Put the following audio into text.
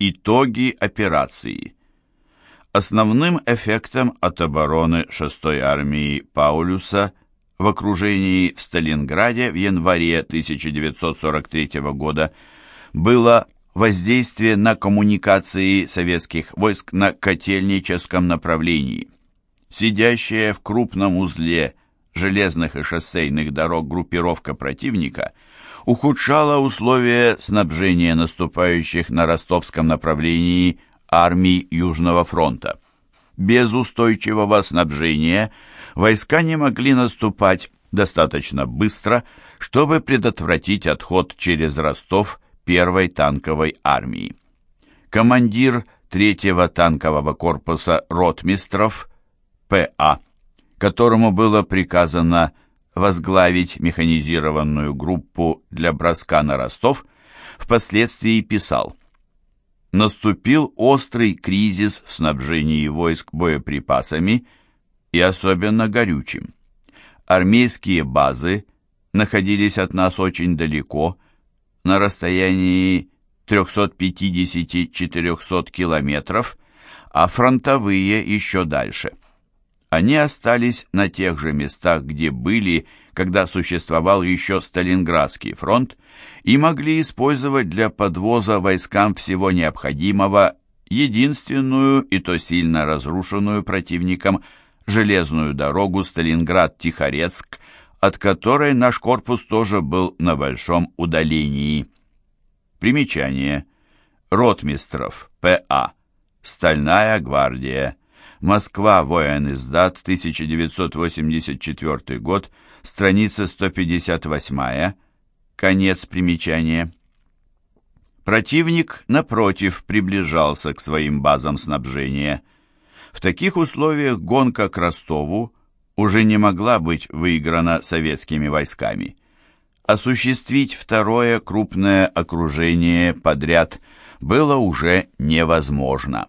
Итоги операции. Основным эффектом от обороны 6-й армии Паулюса в окружении в Сталинграде в январе 1943 года было воздействие на коммуникации советских войск на котельническом направлении. Сидящая в крупном узле железных и шоссейных дорог группировка противника ухудшала условия снабжения наступающих на ростовском направлении армий Южного фронта. Без устойчивого снабжения войска не могли наступать достаточно быстро, чтобы предотвратить отход через Ростов первой танковой армии. Командир третьего танкового корпуса ротмистров П.А., которому было приказано возглавить механизированную группу для броска на Ростов, впоследствии писал «Наступил острый кризис в снабжении войск боеприпасами и особенно горючим. Армейские базы находились от нас очень далеко, на расстоянии 350-400 километров, а фронтовые еще дальше – они остались на тех же местах, где были, когда существовал еще Сталинградский фронт, и могли использовать для подвоза войскам всего необходимого единственную и то сильно разрушенную противником железную дорогу Сталинград-Тихорецк, от которой наш корпус тоже был на большом удалении. Примечание. Ротмистров, П.А. Стальная гвардия. Москва, воен-издат, 1984 год, страница 158, конец примечания. Противник, напротив, приближался к своим базам снабжения. В таких условиях гонка к Ростову уже не могла быть выиграна советскими войсками. Осуществить второе крупное окружение подряд было уже невозможно.